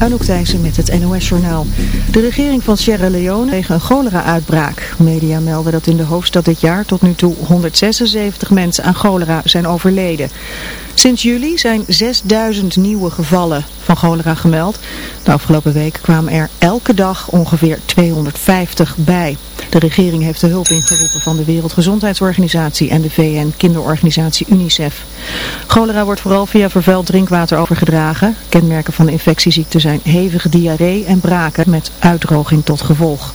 Anouk Thijssen met het NOS-journaal. De regering van Sierra Leone tegen een cholera-uitbraak. Media melden dat in de hoofdstad dit jaar tot nu toe 176 mensen aan cholera zijn overleden. Sinds juli zijn 6000 nieuwe gevallen van cholera gemeld. De afgelopen week kwamen er elke dag ongeveer 250 bij. De regering heeft de hulp ingeroepen van de Wereldgezondheidsorganisatie en de VN-kinderorganisatie UNICEF. Cholera wordt vooral via vervuild drinkwater overgedragen. Kenmerken van de infectieziekte zijn hevige diarree en braken met uitdroging tot gevolg.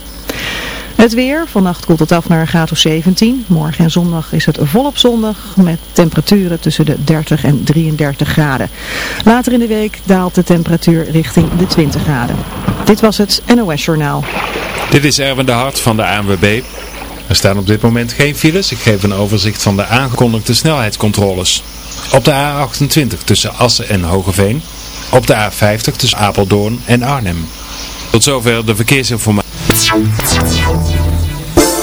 Het weer, vannacht koelt het af naar een graad of 17. Morgen en zondag is het volop zondag met temperaturen tussen de 30 en 33 graden. Later in de week daalt de temperatuur richting de 20 graden. Dit was het NOS Journaal. Dit is Erwin de Hart van de ANWB. Er staan op dit moment geen files. Ik geef een overzicht van de aangekondigde snelheidscontroles. Op de A28 tussen Assen en Hogeveen. Op de A50 tussen Apeldoorn en Arnhem. Tot zover de verkeersinformatie. Thank you.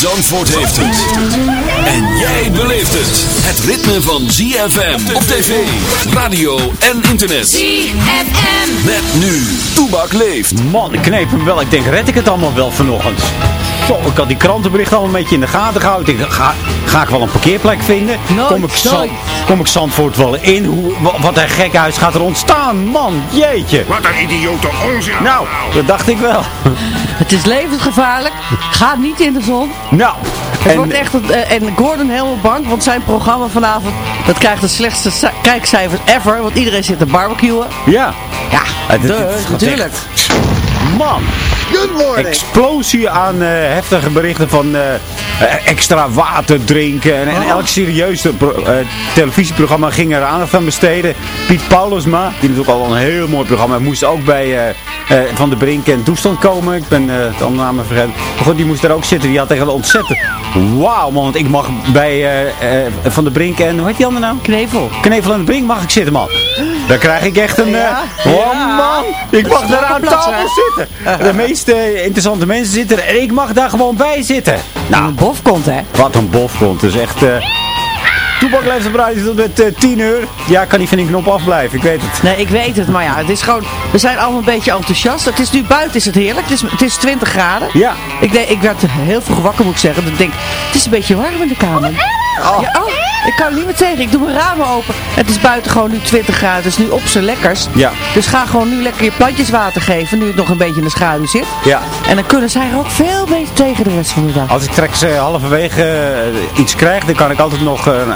Zandvoort heeft het. En jij beleeft het. Het ritme van ZFM op tv, radio en internet. ZFM. Met nu, Toebak leeft. Man, ik kneep hem wel. Ik denk, red ik het allemaal wel vanochtend? Zo, ik had die krantenberichten al een beetje in de gaten gehouden. Ik denk, ga, ga ik wel een parkeerplek vinden? kom, ik Zand, kom ik Zandvoort wel in? Hoe, wa- wat een gek huis gaat er ontstaan, man. Jeetje. Wat een idiote onzin. Nou, dat dacht ik wel. Het is levensgevaarlijk. Ga niet in de zon. Nou, Het en, wordt echt eh, en Gordon helemaal bang, want zijn programma vanavond, dat krijgt de slechtste ci- kijkcijfers ever, want iedereen zit te barbecuen. ja. Ja, gaat natuurlijk. Man. Explosie aan eh, heftige berichten van eh, eh, extra water drinken. En, en Oh. elk serieus pro- eh, televisieprogramma ging er aandacht aan besteden. Piet Paulusma, die natuurlijk al een heel mooi programma moest ook bij eh, eh, Van de Brink en Toestand komen. Ik ben eh de andere namen vergeten. Maar goed, die moest daar ook zitten. Die had tegen de ontzettend... Wauw man, want ik mag bij eh, eh, Van de Brink en... Hoe heet die andere naam? Knevel. Knevel en de Brink mag ik zitten man. Daar krijg ik echt een... eh, Ja. oh man, ik mag daar aan tafel zitten. De meest eh, interessante mensen zitten er en ik mag daar gewoon bij zitten. Nou, Een bof komt, hè? wat een bof komt. Dus echt... eh Toepak leeft op radio tot met eh, 10 uur. Ja, kan niet van die knop afblijven, ik weet het. Nee, ik weet het, maar ja, het is gewoon, we zijn allemaal een beetje enthousiast. Het is nu buiten, is het heerlijk. Het is, het is 20 graden. Ja. Ik, denk, ik werd heel vroeg wakker, moet ik zeggen. Ik denk, het is een beetje warm in de kamer. Oh. Ja, oh, ik kan er niet meer tegen. Ik doe mijn ramen open. Het is buiten gewoon nu 20 graden, dus nu op zijn lekkers. Ja. Dus ga gewoon nu lekker je plantjes water geven, nu het nog een beetje in de schaduw zit. Ja. En dan kunnen zij er ook veel beter tegen de rest van de dag. Als ik straks eh, halverwege eh, iets krijg, dan kan ik altijd nog eh, een-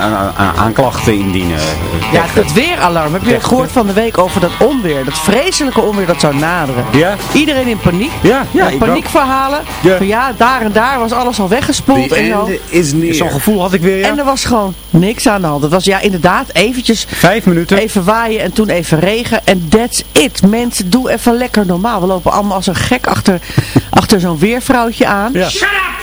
aanklachten indienen. eh, Ja, het weeralarm. Heb je gehoord van de week over dat onweer? Dat vreselijke onweer dat zou naderen. Ja? Iedereen in paniek. Ja, ja, paniekverhalen. Ja. Van ja, daar en daar was alles al weggespoeld. En, zo. is neer. Zo'n gevoel had ik weer. En er was gewoon niks aan de hand. Het was ja inderdaad eventjes Vijf minuten. even waaien en toen even regen. En that's it. Mensen, doe even lekker normaal. We lopen allemaal als een gek achter, achter zo'n weervrouwtje aan. Ja.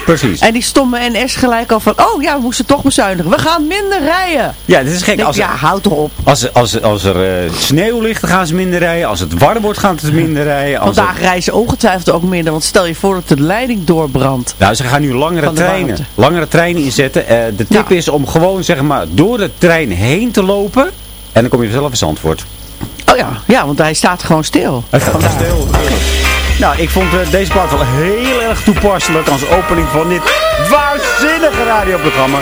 Precies. En die stomme NS gelijk al van, oh ja, we moesten toch bezuinigen. We gaan minder rijden. Ja, dit is gek. Denk, Als, ja, houd toch op. als, als, als er eh, sneeuw ligt, dan gaan ze minder rijden. Als het warm wordt, gaan ze minder rijden. Als Vandaag het- reizen ongetwijfeld ook minder. Want stel je voor dat de leiding doorbrandt. Nou, ze gaan nu langere treinen, warmte. langere treinen inzetten. Eh, de tip Ja. is om gewoon zeg maar door de trein heen te lopen. En dan kom je zelf eens antwoord. Oh ja, ja, want hij staat gewoon stil. Het gaat stil. Nou, ik vond eh, deze plaat wel heel erg toepasselijk als opening van dit waanzinnige radioprogramma.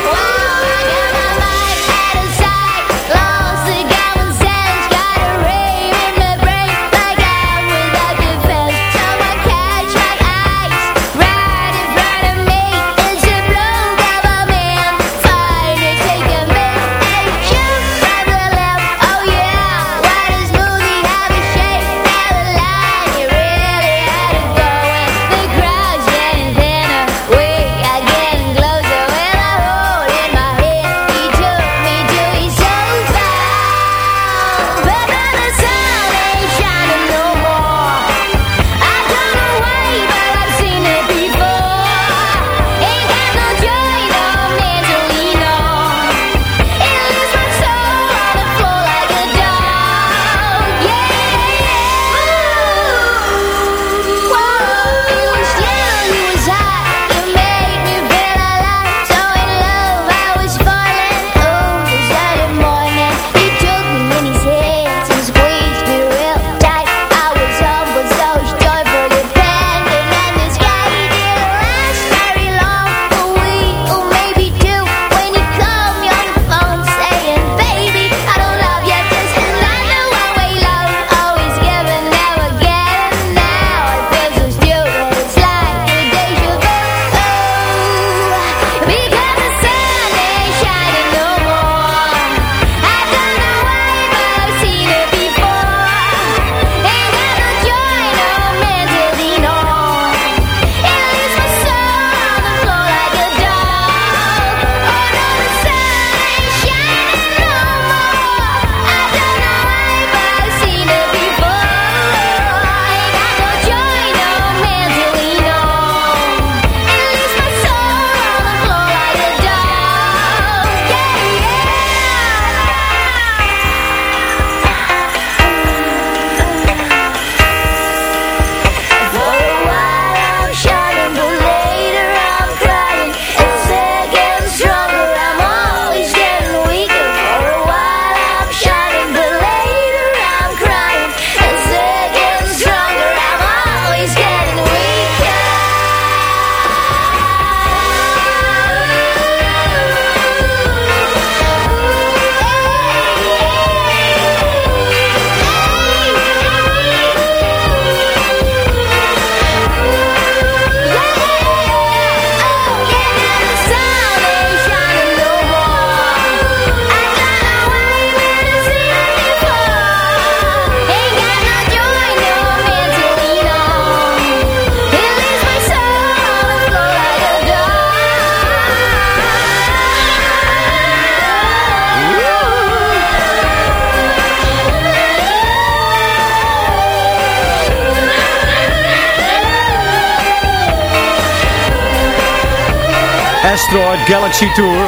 Galaxy Tour.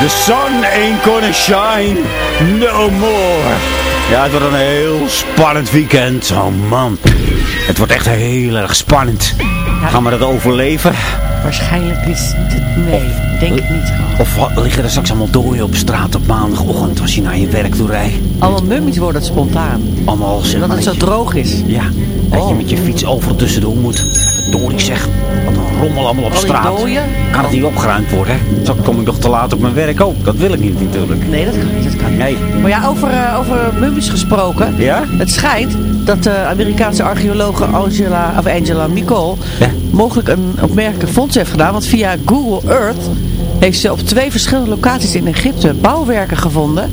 The sun ain't gonna shine no more. Ja, het wordt een heel spannend weekend. Oh man. Het wordt echt heel erg spannend. Gaan we dat overleven? Waarschijnlijk is het... Nee, denk ik niet. Of liggen er straks allemaal dooien op straat op maandagochtend als je naar je werk toe rijdt? Allemaal mummies worden het spontaan. Allemaal Omdat maar het zo dat droog is. Ja, dat je Oh. met je fiets overal tussendoor moet. Dorie zeg, wat een rommel allemaal op Al die straat. dooien? Kan het niet opgeruimd worden, hè? Zo kom ik nog te laat op mijn werk ook. Dat wil ik niet natuurlijk. Nee, dat kan niet. Dat kan niet. Nee. Maar ja, over, eh, over mummies gesproken. Ja? Het schijnt dat de Amerikaanse archeologe Angela, of Angela Nicole Ja. mogelijk een opmerkelijk fonds heeft gedaan. Want via Google Earth heeft ze op twee verschillende locaties in Egypte bouwwerken gevonden.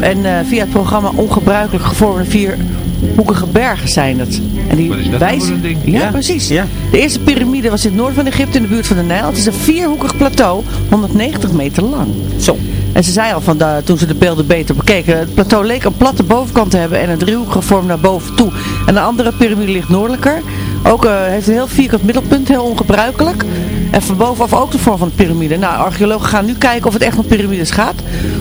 En eh, via het programma ongebruikelijk gevormde vierhoekige bergen zijn het. En die Wat is dat nou wijzen- voor een ding? Ja, Ja, precies. ja. De eerste piramide was in het noorden van Egypte in de buurt van de Nijl. Het is een vierhoekig plateau, 190 meter lang. Zo. En ze zei al van de, toen ze de beelden beter bekeken, het plateau leek een platte bovenkant te hebben en een driehoekige vorm naar boven toe. En de andere piramide ligt noordelijker. Ook eh, heeft een heel vierkant middelpunt, heel ongebruikelijk. En van bovenaf ook de vorm van de piramide. Nou, archeologen gaan nu kijken of het echt om piramides gaat.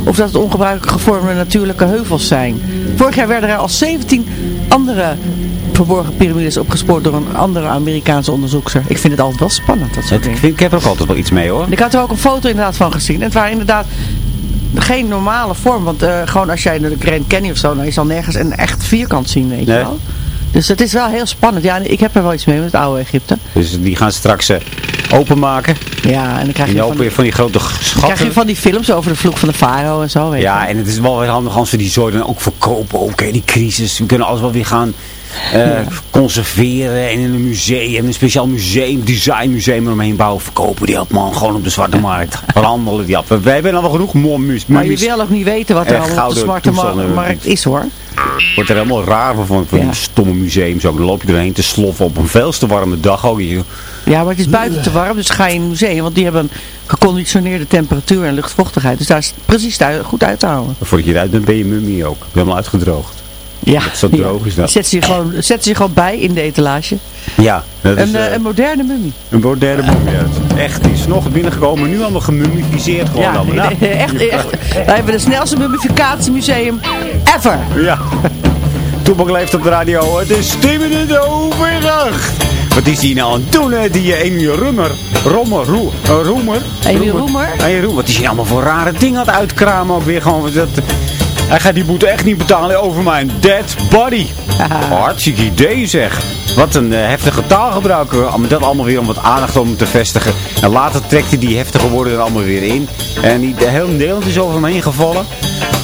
Of dat het ongebruikelijk gevormde natuurlijke heuvels zijn. Vorig jaar werden er al 17 andere verborgen piramides opgespoord door een andere Amerikaanse onderzoekster. Ik vind het altijd wel spannend, dat soort Ik, dingen. vind, ik heb er ook altijd wel iets mee hoor. Ik had er ook een foto inderdaad van gezien. En het waren inderdaad geen normale vorm. Want eh, gewoon als jij naar de Grand Canyon of zo, dan is al nergens een echt vierkant zien, weet je wel. Dus het is wel heel spannend. Ja, ik heb er wel iets mee met het oude Egypte. Dus die gaan straks eh, openmaken. Ja, en dan krijg je, van die, van die grote krijg je schatten. van die films over de vloek van de farao en zo, weet Ja, en het is wel weer handig als we die zooi dan ook verkopen. Oké, die crisis. We kunnen alles wel weer gaan eh, conserveren. En in een museum, een speciaal museum, designmuseum eromheen bouwen. Verkopen die op man gewoon op de zwarte markt. Verhandelen die af. Wij hebben al wel genoeg mummies. Maar je wil ook niet weten wat er allemaal op de zwarte markt is hoor. Wordt er helemaal raar van, van Ja. die stomme museums ook. Dan loop je erheen te sloffen op een veel te warme dag ook. Je- Ja, maar het is buiten te warm, dus ga je in een museum. Want die hebben een geconditioneerde temperatuur en luchtvochtigheid. Dus daar is het precies thui- goed uit te houden. Voordat je eruit bent ben je mummie ook. Helemaal uitgedroogd. Ja, zo droog is dat. Zet ze je gewoon, zet ze je gewoon bij in de etalage. Ja, dat Een, eh, eh, een moderne mummie. een moderne mummie. Ja, Echt, die is nog binnengekomen. Nu allemaal gemummificeerd gewoon Ja, allemaal. Nou, echt, echt. Wij hebben de snelste mummificatiemuseum ever. Ja. Toebak leeft op de radio. Het is 10 minuten over 8. Wat is die nou aan het doen, hè? Die eh, Amy Rummer. Rommer, roe, eh, Roemer. Amy Roemer? Amy Roemer. Wat is hij allemaal voor rare dingen aan het uitkramen ook weer. Gewoon, dat, hij gaat die boete echt niet betalen over mijn dead body. Hartstikke idee zeg. Wat een eh, heftige taalgebruik. Maar dat allemaal weer om wat aandacht om te vestigen. En later trekt hij die heftige woorden er allemaal weer in. En die, de hele Nederland is over hem heen gevallen.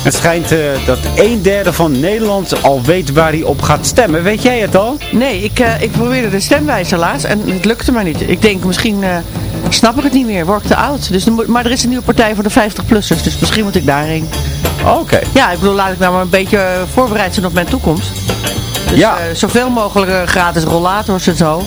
Het schijnt eh, dat een derde van Nederland al weet waar hij op gaat stemmen. Weet jij het al? Nee, ik, eh, ik probeerde de stemwijzer laatst en het lukte maar niet. Ik denk misschien snap ik het niet meer, word ik te oud. Dus, maar er is een nieuwe partij voor de 50-plussers, dus misschien moet ik daarheen. Oké. Ja, ik bedoel, laat ik nou maar een beetje voorbereid zijn op mijn toekomst. Dus Ja. eh, zoveel mogelijk eh, gratis rollators en zo.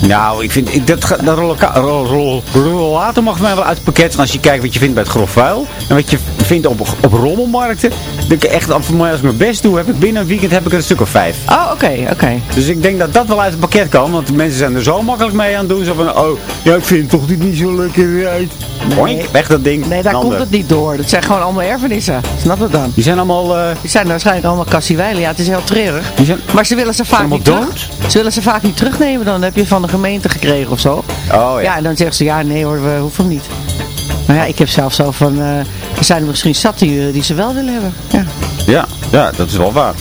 Nou, ik vind ik, dat, dat rolloca- rol, rol, rollator mag voor mij wel uit het pakket. En als je kijkt wat je vindt bij het grof vuil. En wat je vindt op, op rommelmarkten. Ik echt, als ik mijn best doe, heb ik binnen een weekend heb ik er een stuk of vijf. Oh, oké, oké. Dus ik denk dat dat wel uit het pakket kan. Want de mensen zijn er zo makkelijk mee aan het doen. Zo van, oh, ja, ik vind het toch niet zo lekker uit. Oink, weg dat ding. Nee, daar komt het niet door. Dat zijn gewoon allemaal erfenissen. Snap het dan? Die zijn allemaal... eh, Die zijn waarschijnlijk allemaal kassiewijlen. Ja, het is heel treurig. die zijn, Maar ze willen ze vaak niet terug. Ze willen ze vaak niet terugnemen. Dan heb je van de gemeente gekregen of zo. oh ja. Ja, en dan zeggen ze, ja, nee hoor, we hoeven hem niet. Maar ja, ik heb zelf zo van, eh, er zijn er misschien zat die, eh, die ze wel willen hebben. Ja. Ja, ja, dat is wel waar.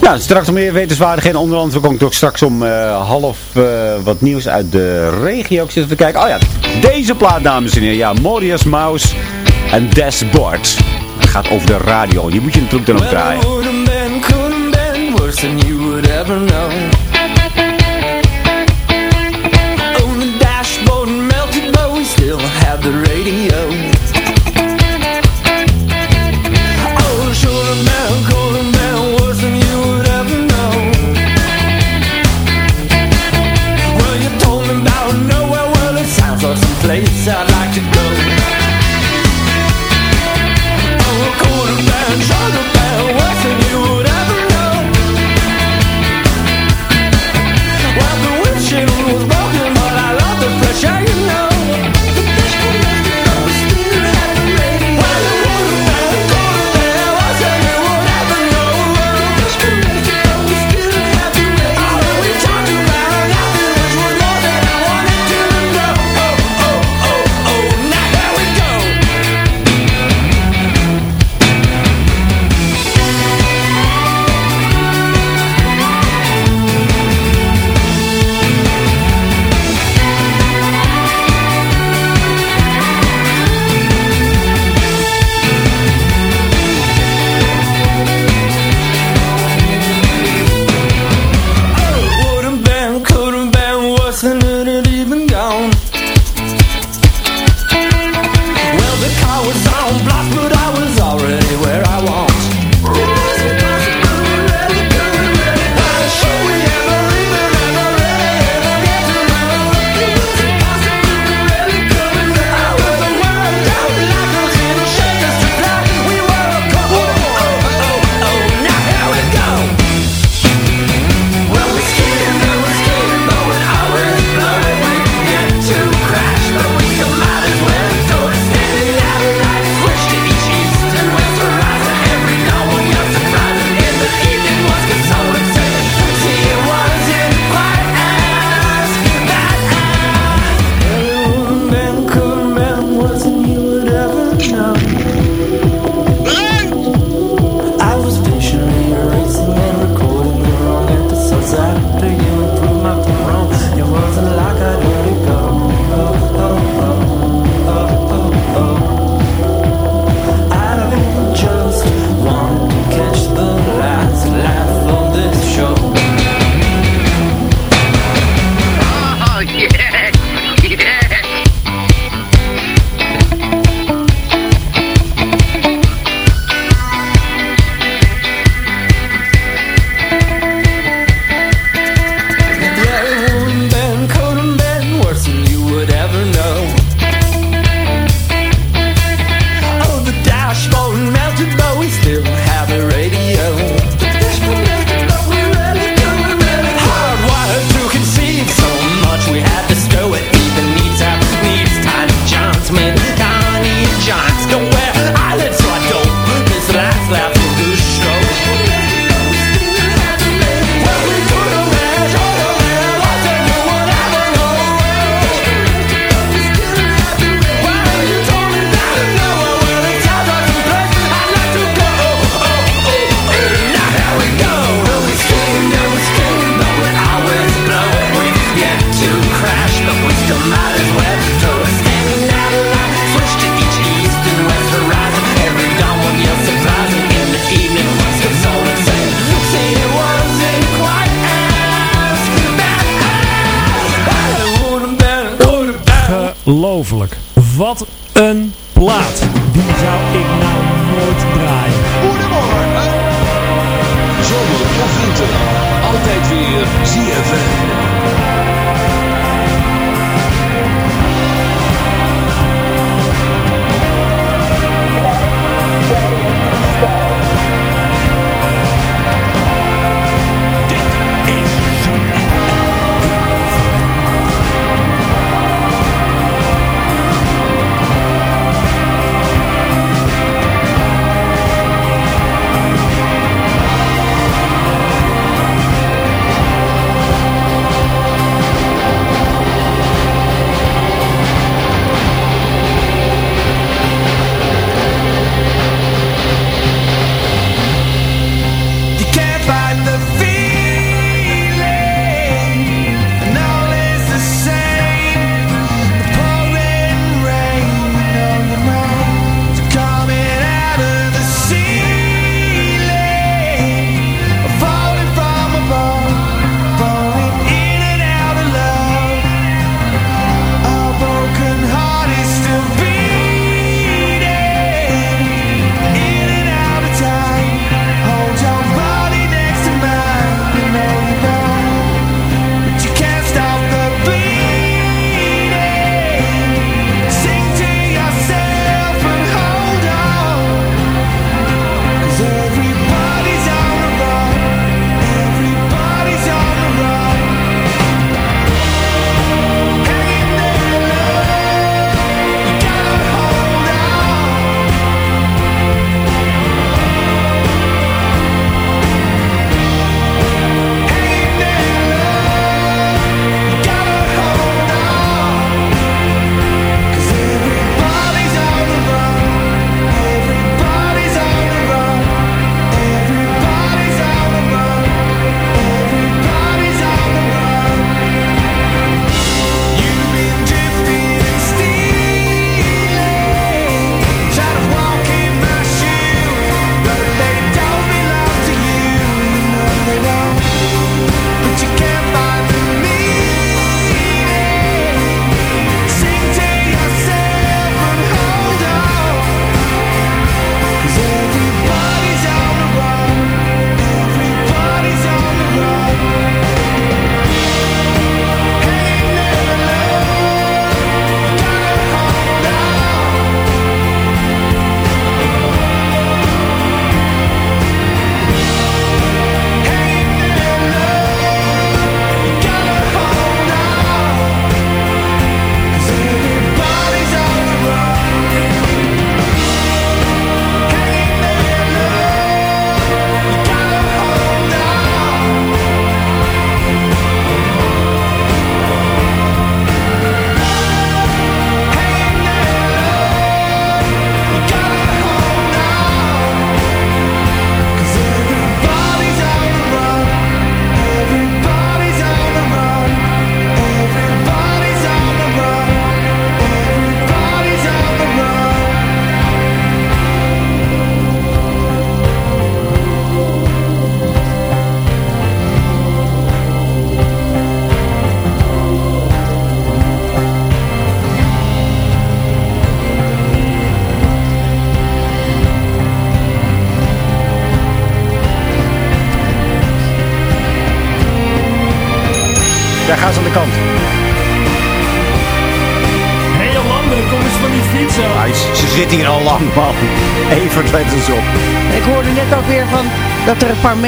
Nou, straks nog meer wetenswaardigheden. Onder andere komt ook straks om eh, half eh, wat nieuws uit de regio. Ik zit even te kijken. Oh ja, deze plaat, dames en heren. Ja, Morias Mouse en Dashboard. Het gaat over de radio. Die moet je natuurlijk dan ook draaien.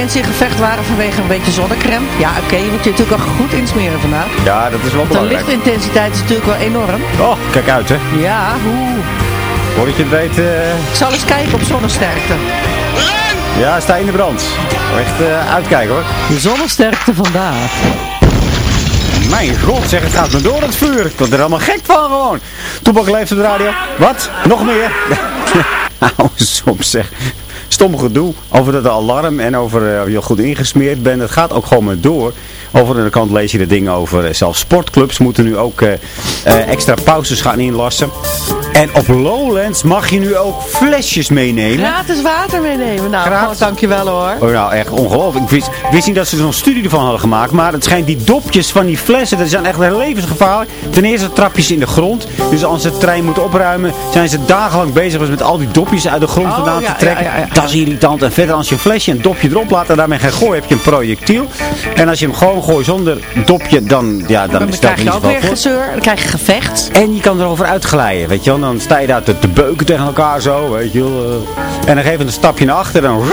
Mensen in gevecht waren vanwege een beetje zonnecrème. Ja, oké, je moet je natuurlijk ook goed insmeren vandaag. Ja, dat is wel De belangrijk. lichtintensiteit is natuurlijk wel enorm. Oh, kijk uit, hè. Ja, oeh. Voordat je het weet... eh, Ik zal eens kijken op zonnesterkte. Ja, sta in de brand. Echt eh, uitkijken, hoor. De zonnesterkte vandaag. Mijn god, zeg, het gaat me door het vuur. Ik word er helemaal gek van gewoon. Toepak leeft op de radio. Wat? Nog meer? Nou, soms zeg. Stom gedoe over dat alarm en over eh, of je goed ingesmeerd bent. Het gaat ook gewoon maar door. Over de kant lees je de dingen over. eh, zelfs sportclubs moeten nu ook eh, eh, extra pauzes gaan inlassen. En op Lowlands mag je nu ook flesjes meenemen. Gratis water meenemen. Nou, Gratis. God, dankjewel hoor. Oh, nou, echt ongelooflijk. Ik wist, ik wist niet dat ze er zo'n studie ervan hadden gemaakt. Maar het schijnt die dopjes van die flessen, dat zijn echt levensgevaarlijk. Ten eerste trapjes in de grond. Dus als ze de trein moeten opruimen, zijn ze dagenlang bezig met al die dopjes uit de grond Oh, vandaan ja, te trekken. ja, ja, ja. Dat is irritant. En verder als je een flesje een dopje erop laat en daarmee gaat gooien, heb je een projectiel. En als je hem gewoon gooit zonder dopje, dan, ja, dan Dan is dat krijg je niet ook weer gezeur. Dan krijg je gevecht. En je kan erover uitglijden, weet je wel. Dan sta je daar te, te beuken tegen elkaar zo, weet je wel. eh. En dan geef je een stapje naar achter en dan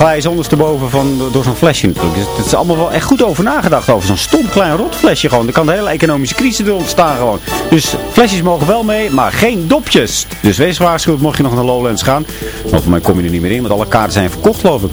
glij ze ondersteboven van, door, door zo'n flesje natuurlijk. Dus het is allemaal wel echt goed over nagedacht over zo'n stom klein rotflesje gewoon. Er kan de hele economische crisis er ontstaan gewoon. Dus flesjes mogen wel mee, maar geen dopjes. Dus wees gewaarschuwd mocht je nog naar Lowlands gaan. Maar voor mij kom je er niet meer in, want alle kaarten zijn verkocht geloof ik.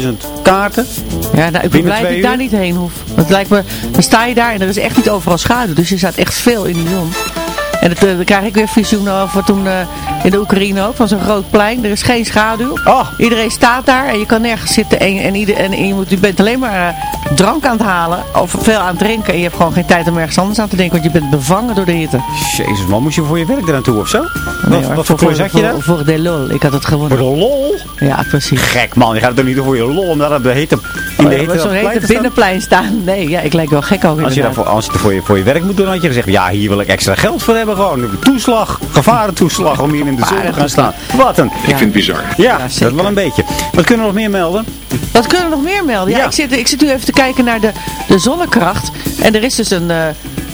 22.000 kaarten. Ja, nou, ik ben blij dat ik daar niet heen hoef. Het lijkt me, dan sta je daar en er is echt niet overal schaduw. Dus je staat echt veel in de zon. En dat, eh, dan krijg ik weer visioenen over toen eh, in de Oekraïne ook, van zo'n groot plein. Er is geen schaduw. Oh. Iedereen staat daar en je kan nergens zitten. En, en, ieder, en je, moet, je bent alleen maar eh, drank aan het halen of veel aan het drinken. En je hebt gewoon geen tijd om ergens anders aan te denken, want je bent bevangen door de hitte. Jezus man, moest je voor je werk er naartoe of zo? Nee, wat, wat voor had je daar? Voor, voor de lol. Ik had het Voor gewonnen. de lol? Ja, precies. Gek man, je gaat er niet voor je lol om daar op de hitte, in de Oh, hitte Zo'n op het plein hete binnenplein staan. Nee, ja, ik lijk wel gek ook Als je, daarvoor, als je er voor je, voor je werk moet doen, had je gezegd, ja, hier wil ik extra geld voor hebben gewoon. Toeslag, gevarentoeslag om hier in de zon te gaan staan. Wat een. Ik vind het bizar. Ja, dat wel een beetje. Wat kunnen we nog meer melden? Wat kunnen we nog meer melden? Ja, Ja. Ik, zit, ik zit nu even te kijken naar de, de zonnekracht. En er is dus een, eh,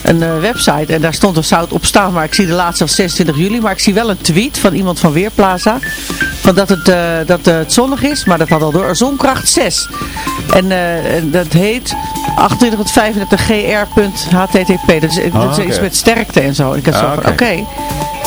een eh, website en daar stond er zout op staan. Maar ik zie de laatste als 26 juli. Maar ik zie wel een tweet van iemand van Weerplaza. Van dat het, eh, dat eh, het zonnig is, maar dat had al door. Zonkracht 6. En eh, en dat heet 2835gr.http. Dat is, dat is Ah, met sterkte en zo. En ik had zo Ah, van, oké.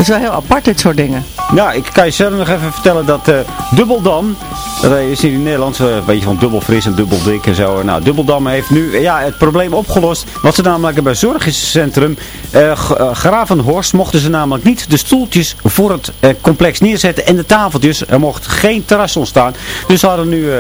Is wel heel apart dit soort dingen. Nou, ik kan je zelf nog even vertellen dat eh, Dubbeldam, dat is in het Nederlands, eh, een beetje van dubbel fris en dubbel dik en zo. Nou, Dubbeldam heeft nu ja, het probleem opgelost. Wat ze namelijk bij zorgcentrum eh Gravenhorst mochten ze namelijk niet de stoeltjes voor het complex neerzetten en de tafeltjes. Er mocht geen terras ontstaan. Dus hadden nu, eh,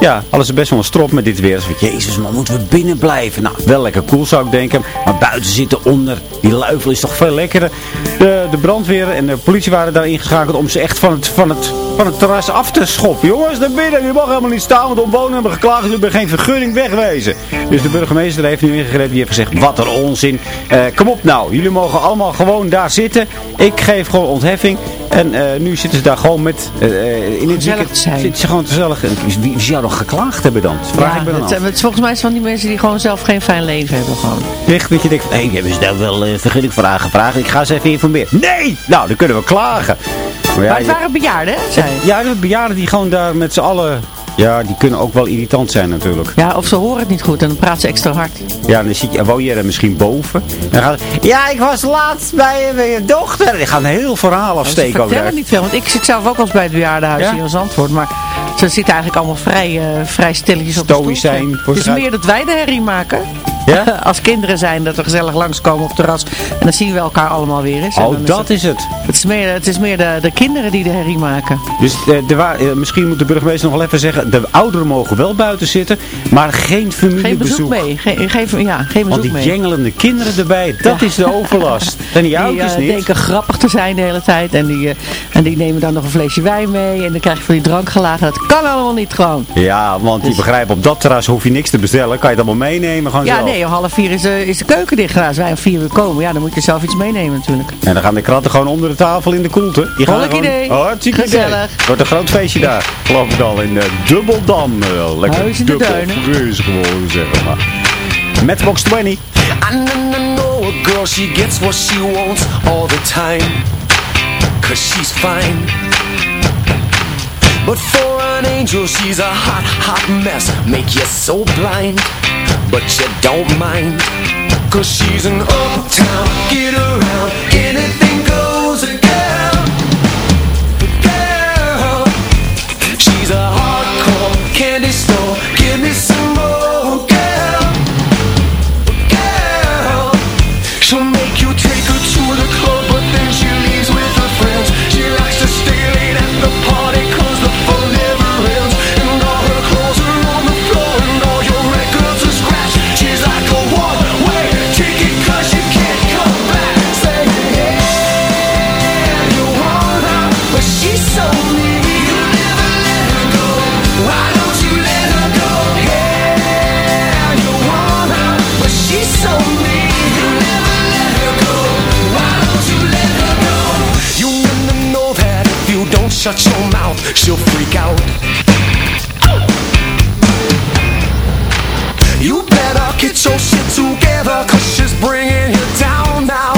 ja, hadden ze best wel een strop met dit weer. Dus jezus, maar moeten we binnen blijven? Nou, wel lekker cool zou ik denken. Maar buiten zitten onder die luifel is toch veel lekkerder. De, de brandweer en de politie waren daar ingeschakeld om ze echt van het, van het, van het terras af te schoppen. Jongens, naar binnen, je mag helemaal niet staan, want de omwonenden hebben geklaagd. Jullie hebben geen vergunning wegwezen. Dus de burgemeester heeft nu ingegrepen, die heeft gezegd, wat een onzin. Eh, kom op nou, jullie mogen allemaal gewoon daar zitten. Ik geef gewoon ontheffing. En eh, nu zitten ze daar gewoon met, eh, eh, in het weekend, zijn. zitten ze gewoon gezellig. Wie, wie zou nog geklaagd hebben dan? Vraag Ja, ik me dan het, het is volgens mij is van die mensen die gewoon zelf geen fijn leven hebben. Gewoon. Echt dat je denkt hé, hebben ze daar wel eh, vergunning voor aangevraagd? Ik ga ze even informeren. Nee! Nou, dan kunnen we klagen. Maar ja, maar het waren bejaarden, hè? Zei. je? ja, de bejaarden die gewoon daar met z'n allen... Ja, die kunnen ook wel irritant zijn natuurlijk. Ja, of ze horen het niet goed en dan praten ze extra hard. Ja, dan zit je, woon je er misschien boven. En dan gaat, ja, ik was laatst bij, bij je dochter. Die gaat een heel verhaal Ze afsteken vertellen daar. niet veel, want ik zit zelf ook wel eens bij het bejaardenhuis Ja? hier in Zandvoort. Maar ze zitten eigenlijk allemaal vrij, eh, vrij stilletjes op de stoel. Stoïcijn voor Het is meer dat wij de herrie maken. Ja? Als kinderen zijn, dat we gezellig langskomen op het terras. En dan zien we elkaar allemaal weer eens. En Oh, dat het, is het. Het is meer, het is meer de, de kinderen die de herrie maken. Dus eh, eh, misschien moet de burgemeester nog wel even zeggen... de ouderen mogen wel buiten zitten, maar geen Geen familiebezoek. bezoek mee. Geen, geen, ja, geen Want bezoek die mee. jengelende kinderen erbij, dat is de overlast. En die Die oudjes eh, niet. denken grappig te zijn de hele tijd. En die, en die nemen dan nog een flesje wijn mee. En dan krijg je van die drankgelagen. Dat kan allemaal niet gewoon. Ja, want die begrijpen, op dat terras hoef je niks te bestellen. Kan je het allemaal meenemen, gewoon Ja, zelf. nee, om half vier is de, is de keuken dicht. Als wij om vier uur komen, ja, dan moet je zelf iets meenemen natuurlijk. En dan gaan de kratten gewoon onder de tafel in de koelte. Die gaan gewoon... idee. Oh, hartstikke. Gezellig. Het wordt een groot feestje daar. Geloof ik al in uh, Dubbeldam. Eh, lekker Huis in de dubbel fris gewoon zeggen maar. Matchbox 20. I know a girl, she gets what she wants all the time. Cause she's fine. But for an angel, she's a hot, hot mess. Make you so blind, but you don't mind. Cause she's an uptown, get around, anything shut your mouth, she'll freak out. You better get your shit together, cause she's bringing you down now.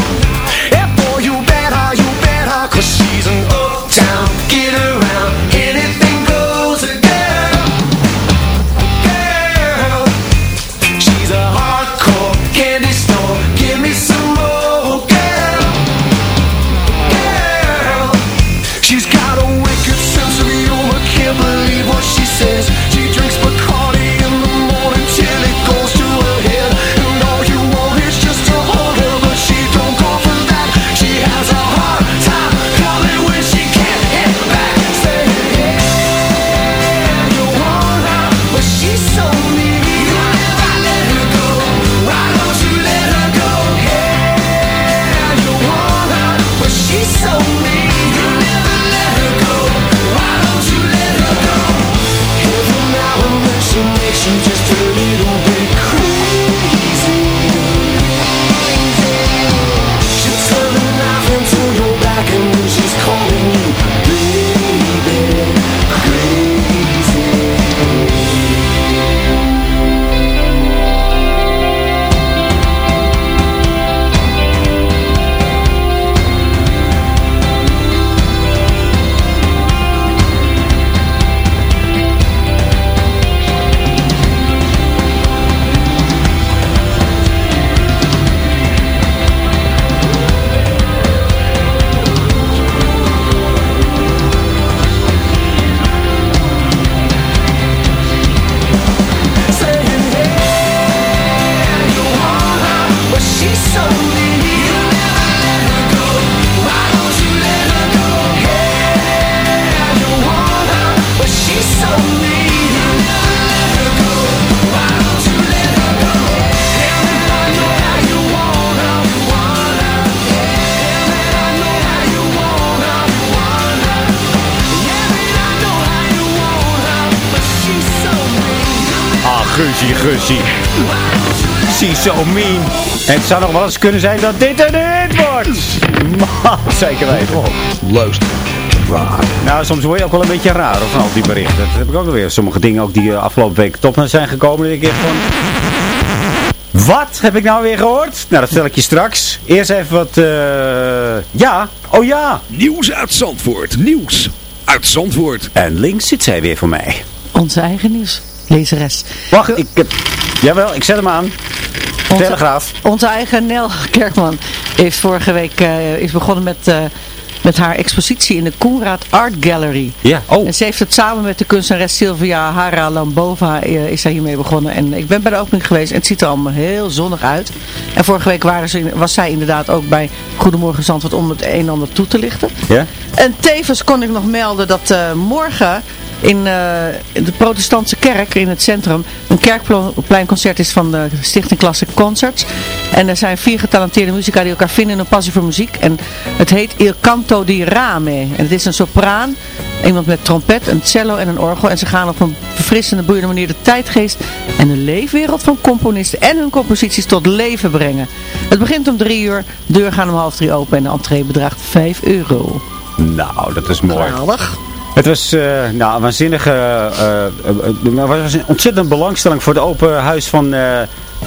Guusje. She's so mean. En het zou nog wel eens kunnen zijn dat dit een hit wordt. Maar, zeker weten. Luister. Nou, soms word je ook wel een beetje raar van al die berichten. Dat heb ik ook alweer. Sommige dingen ook die eh, afgelopen week top naar zijn gekomen. En ik denk van... Wat heb ik nou weer gehoord? Nou, dat stel ik je straks. Eerst even wat... eh, Ja. Oh ja. Nieuws uit Zandvoort. Nieuws uit Zandvoort. En links zit zij weer voor mij. Onze eigen nieuwslezeres. Wacht, ik heb... Jawel, ik zet hem aan. Telegraaf. Onze eigen Nel Kerkman is vorige week eh, is begonnen met, eh, met haar expositie in de Koenraad Art Gallery. Ja, oh. En ze heeft het samen met de kunstenares Sylvia Hara Lambova eh, is zij hiermee begonnen. En ik ben bij de opening geweest en het ziet er allemaal heel zonnig uit. En vorige week waren ze, was zij inderdaad ook bij Goedemorgen Zandvoort om het een en ander toe te lichten. Ja? En tevens kon ik nog melden dat morgen in eh, de protestantse kerk in het centrum een kerkpleinconcert is van de Stichting Classic Concerts. En er zijn vier getalenteerde muzici die elkaar vinden in een passie voor muziek. En het heet Il Canto di Rame. En het is een sopraan, iemand met trompet, een cello en een orgel. En ze gaan op een verfrissende, boeiende manier de tijdgeest en de leefwereld van componisten en hun composities tot leven brengen. Het begint om drie uur, de deur gaan om half drie open en de entree bedraagt 5 euro. Nou, dat is mooi. Het was eh, nou, een waanzinnige, er was een ontzettend belangstelling voor het open huis van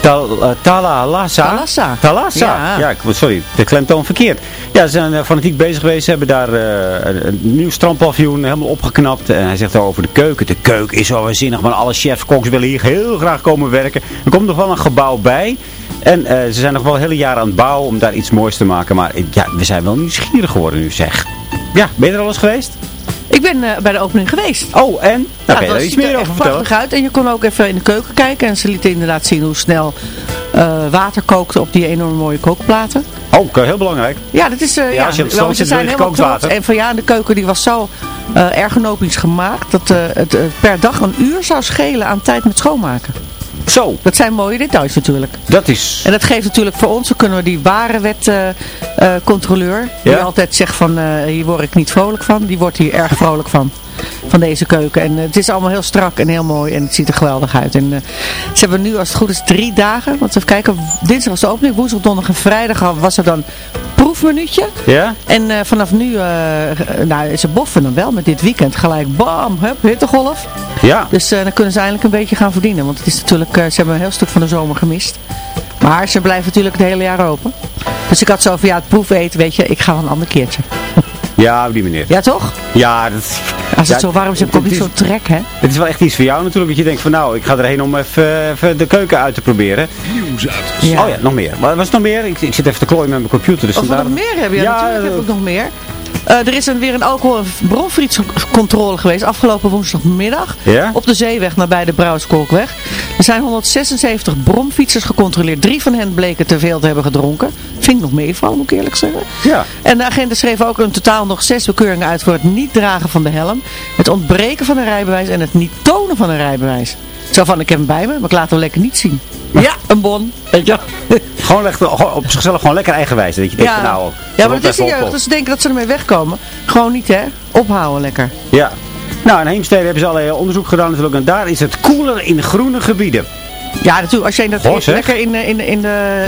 Tal, Talalassa. Talassa. Talassa. Ja. Ja, sorry, de klemtoon verkeerd. Ja, ze zijn fanatiek bezig geweest. Ze hebben daar een, nieuw strandpaviljoen helemaal opgeknapt. En hij zegt over de keuken. De keuken is zo waanzinnig, maar alle chefs-koks willen hier heel graag komen werken. Er komt nog wel een gebouw bij. En ze zijn nog wel hele jaren aan het bouwen om daar iets moois te maken. Maar ja, we zijn wel nieuwsgierig geworden nu, zeg. Ja, ben je er al eens geweest? Ik ben eh, bij de opening geweest. Oh, en? Nou, Ja, je dat er iets ziet er meer over prachtig uit. En je kon ook even in de keuken kijken. En ze lieten inderdaad zien hoe snel eh, water kookte op die enorme mooie kookplaten. Oh, heel belangrijk. Ja, dat is... eh, Ja, als je op het strand ze zijn je helemaal water. En van ja, de keuken die was zo ergonomisch gemaakt dat het per dag een uur zou schelen aan tijd met schoonmaken. Zo, Dat zijn mooie details natuurlijk. dat is... En dat geeft natuurlijk voor ons, dan kunnen we die warenwetcontroleur, die Ja? altijd zegt van eh, hier word ik niet vrolijk van, die wordt hier erg vrolijk van. Van deze keuken. En eh, het is allemaal heel strak en heel mooi en het ziet er geweldig uit. En eh, ze hebben nu als het goed is drie dagen. Want even kijken, dinsdag was de opening, woensdag, donderdag en vrijdag was er dan proefmenuutje. Ja? En eh, vanaf nu, eh, nou ze boffen dan wel met dit weekend gelijk bam, hup, hittegolf. Ja. Dus eh, dan kunnen ze eindelijk een beetje gaan verdienen. Want het is natuurlijk, eh, ze hebben een heel stuk van de zomer gemist. Maar ze blijven natuurlijk het hele jaar open. Dus ik had zo van, ja, het proefeten, weet je, ik ga wel een ander keertje. Ja, op die manier. Ja, toch? Ja, dat... Als het Ja, zo warm is, heb ik ook niet zo'n trek, hè? Het is wel echt iets voor jou natuurlijk. Dat je denkt van nou, ik ga erheen om even, even de keuken uit te proberen. Nieuws uit. Ja. Oh ja, nog meer. Wat was er nog meer? Ik, ik zit even te klooien met mijn computer. Dus Of we vandaar nog dat- meer hebben? Ja, Ja, natuurlijk heb ik nog meer. Eh, er is een, weer een alcohol- en bronfietscontrole geweest afgelopen woensdagmiddag. Ja? Op de zeeweg nabij de Brouwerskolkweg. Er zijn 176 bromfietsers gecontroleerd. Drie van hen bleken te veel te hebben gedronken. Vind ik nog meevallen, moet ik eerlijk zeggen. Ja. En de agenten schreven ook in totaal nog zes bekeuringen uit voor het niet dragen van de helm. Het ontbreken van een rijbewijs en het niet tonen van een rijbewijs. Zo van, ik heb hem bij me, maar ik laat hem lekker niet zien. Ja, een bon. Weet je. Gewoon, echt, gewoon op zichzelf gewoon lekker eigenwijs. Dat je denkt nou... ja, maar het is de jeugd. Dus ze denken dat ze ermee wegkomen. Gewoon niet, hè. Ophouden lekker. Ja. Nou, in Heemstede hebben ze allerlei onderzoek gedaan natuurlijk. En daar is het koeler in groene gebieden. Ja, natuurlijk. Als je dat, zeg. lekker in, de- in, de- in de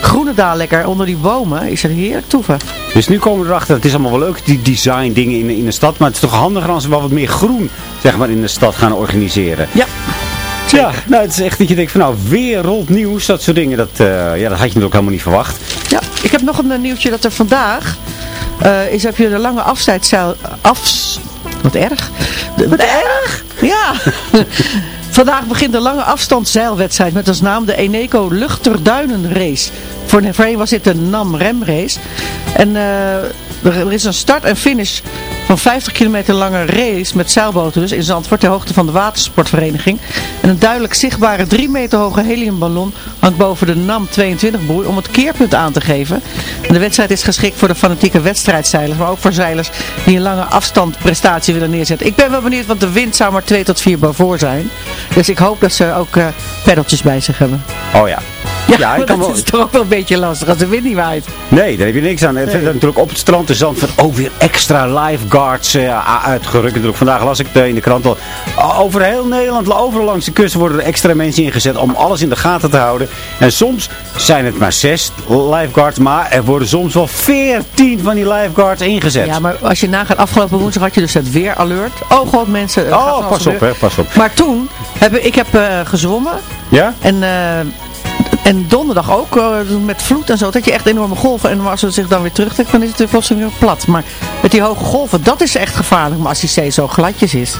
groene daal lekker onder die bomen, is er heerlijk toeven. Dus nu komen we erachter, het is allemaal wel leuk, die design dingen in, in de stad. Maar het is toch handiger als we wel wat meer groen zeg maar, in de stad gaan organiseren. Ja. Ja, nou, het is echt dat je denkt van nou, wereldnieuws, dat soort dingen. Dat, eh, ja, dat had je natuurlijk helemaal niet verwacht. Ja, ik heb nog een eh, nieuwtje dat er vandaag eh, is, heb je de lange afstijdszeil, afs, wat erg. De- wat erg? Ja. vandaag begint de lange afstandszeilwedstrijd met als naam de Eneco Luchterduinen Race. Voor, voorheen was dit de NAM Rem Race. En er is een start en finish van 50 kilometer lange race met zeilboten dus in Zandvoort ter hoogte van de watersportvereniging. En een duidelijk zichtbare 3 meter hoge heliumballon hangt boven de NAM 22 boei om het keerpunt aan te geven. En de wedstrijd is geschikt voor de fanatieke wedstrijdzeilers, maar ook voor zeilers die een lange afstandprestatie willen neerzetten. Ik ben wel benieuwd, want de wind zou maar 2 tot 4 boven zijn. Dus ik hoop dat ze ook eh peddeltjes bij zich hebben. Oh ja. Ja, Ja, ik maar kan dat wel- is toch ook wel een beetje lastig als de wind niet waait. Nee, daar heb je niks aan. Het is natuurlijk op het strand in Zandvoort ook weer extra lifeguards eh, uitgerukt. Natuurlijk, vandaag las ik het, eh, in de krant al. Over heel Nederland, overal langs de kust worden er extra mensen ingezet om alles in de gaten te houden. En soms zijn het maar zes lifeguards, maar er worden soms wel veertien van die lifeguards ingezet. Ja, maar als je nagaat, afgelopen woensdag had je dus het weeralert. Oh god, mensen. van oh, pas op, hè, pas op. Maar toen, heb ik, heb eh, gezwommen. Ja? En, eh, en donderdag ook, eh, met vloed en zo. Dat je echt enorme golven. En als het zich dan weer terugtrekt, dan is het plotseling weer plat. Maar met die hoge golven, dat is echt gevaarlijk. Maar als die zee zo gladjes is.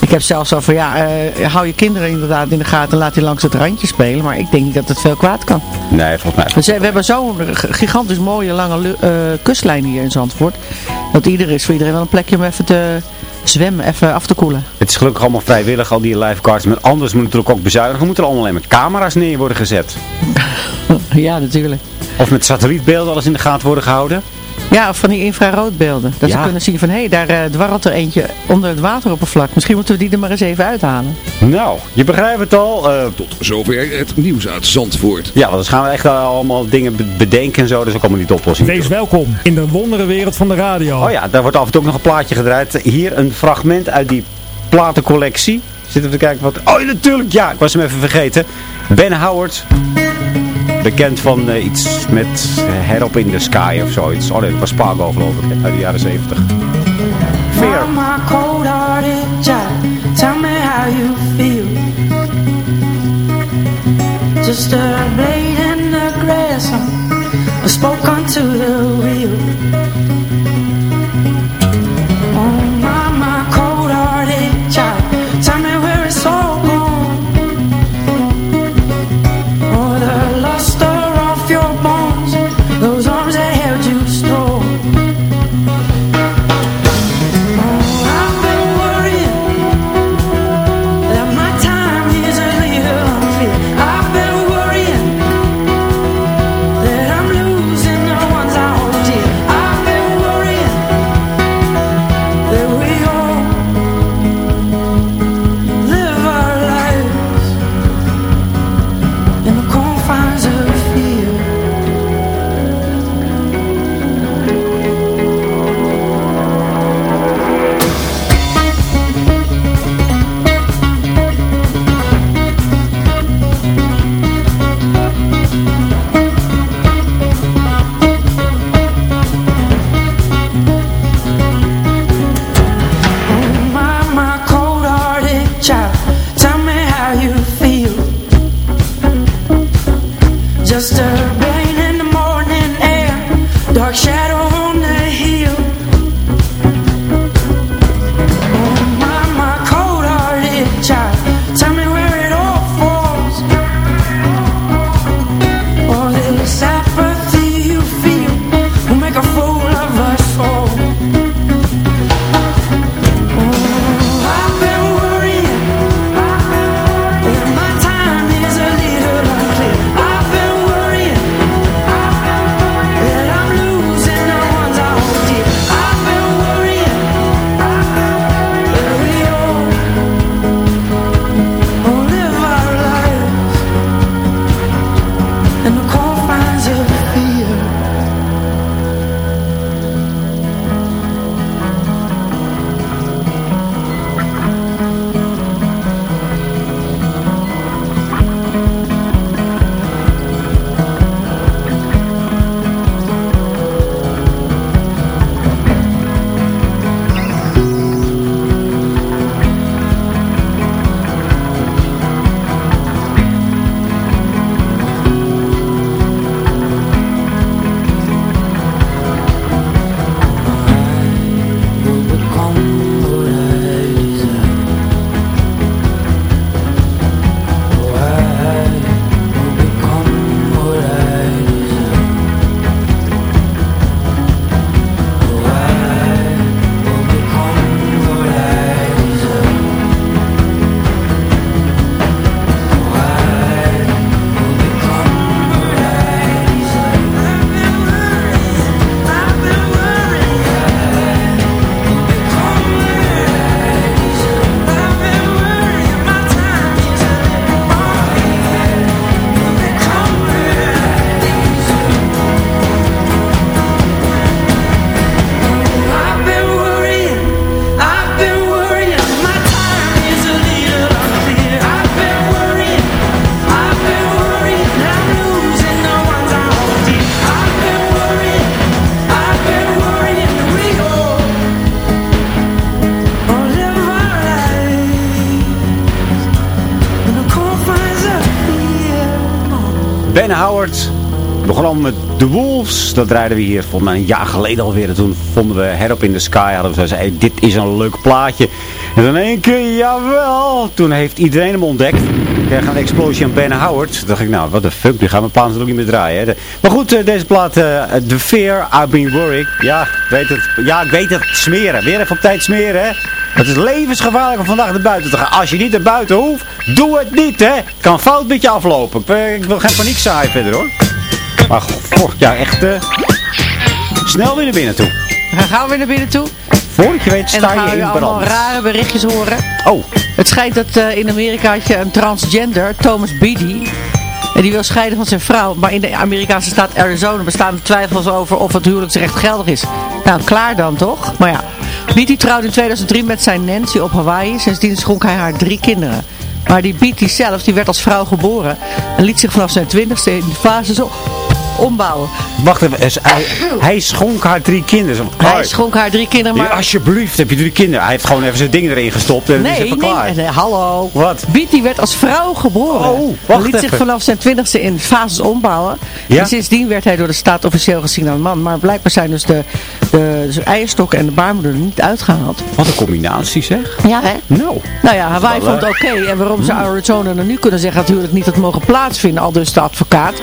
Ik heb zelfs al van, ja, eh, hou je kinderen inderdaad in de gaten en laat die langs het randje spelen. Maar ik denk niet dat het veel kwaad kan. Nee, volgens mij. Dus, eh, we hebben zo'n gigantisch mooie lange kustlijn hier in Zandvoort. Dat ieder is voor iedereen wel een plekje om even te zwemmen, even af te koelen. Het is gelukkig allemaal vrijwillig, al die lifeguards. Maar anders moet het natuurlijk ook bezuinigen. Moeten er allemaal alleen maar camera's neer worden gezet. ja, natuurlijk. Of met satellietbeelden alles in de gaten worden gehouden. Ja, of van die infraroodbeelden. Dat Ja. ze kunnen zien van, hé, daar eh, dwarrelt er eentje onder het wateroppervlak. Misschien moeten we die er maar eens even uithalen. Nou, je begrijpt het al. eh, Tot zover het nieuws uit Zandvoort. ja, want dan gaan we echt allemaal dingen be- bedenken en zo. Dat is ook allemaal niet de oplossing. Wees welkom in de wonderenwereld van de radio. Oh ja, daar wordt af en toe ook nog een plaatje gedraaid. Hier een fragment uit die platencollectie. Zitten we te kijken wat... Oh, natuurlijk, ja, ik was hem even vergeten. Ben Howard. Bekend van eh, iets met Head Up in the Sky of zoiets. Oh nee, dat was Spago geloof ik, uit de jaren 70. Fear. Tell me how you feel. Just a blade in the grass I spoke onto the wheel Met The Wolves. Dat draaiden we hier volgens mij een jaar geleden alweer. En toen vonden we Head Up in the Sky. Hadden we zo hey, dit is een leuk plaatje. En in één keer, jawel. Toen heeft iedereen hem ontdekt. We kregen een explosie aan Ben Howard. Toen dacht ik, nou, wat de fuck. Die gaan we plaat natuurlijk niet meer draaien. Hè. De- Maar goed, eh, deze plaat, eh, The Fear, I've Been Worried. Ja, ik weet het. Ja, ik weet het. Smeren. Weer even op tijd smeren, hè. Het is levensgevaarlijk om vandaag naar buiten te gaan. Als je niet naar buiten hoeft, doe het niet, hè. Kan fout met je aflopen. Ik wil geen paniek zaaien verder, hoor. Maar goh, ja, echt eh, snel weer naar binnen toe. Dan gaan we weer naar binnen toe. Voordat je weet En dan sta je we in allemaal brand. rare berichtjes horen. Oh, Het schijnt dat eh, in Amerika had je een transgender, Thomas Beatty. En die wil scheiden van zijn vrouw. Maar in de Amerikaanse staat Arizona bestaan er twijfels over of het huwelijksrecht geldig is. Nou, klaar dan toch? Maar ja, Beatty trouwde in 2003 met zijn Nancy op Hawaii. Sindsdien schonk hij haar drie kinderen. Maar die Beatty zelf, die werd als vrouw geboren. En liet zich vanaf zijn twintigste in die fase zo ombouwen. Wacht even, hij, hij schonk haar drie kinderen. Hij "Hoi, schonk haar drie kinderen, ja, maar... alsjeblieft, heb je drie kinderen. Hij heeft gewoon even zijn ding erin gestopt en Nee, is nee, even klaar. nee, hallo. Wat? Beatty werd als vrouw geboren. Oh, Hij wacht liet zich vanaf zijn twintigste in fases ombouwen. Ja? En sindsdien werd hij door de staat officieel gezien als man. Maar blijkbaar zijn dus de, de, en de baarmoeder er niet uitgehaald. Wat een combinatie zeg. Ja, hè? Nou, Nou ja, Hawaii vond het oké. En waarom zou Arizona er nu kunnen zeggen natuurlijk niet dat mogen plaatsvinden, al dus de advocaat.